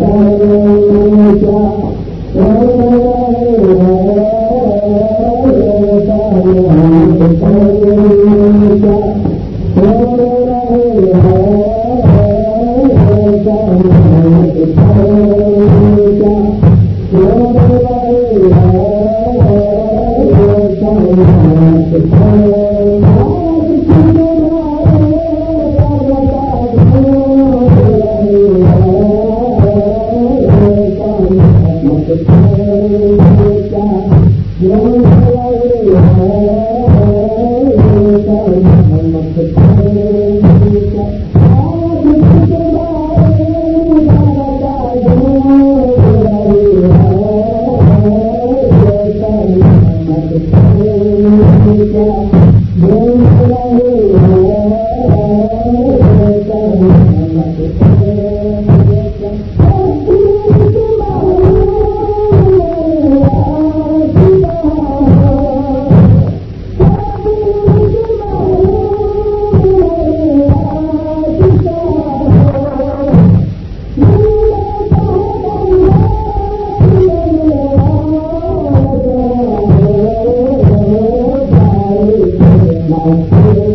all موتو my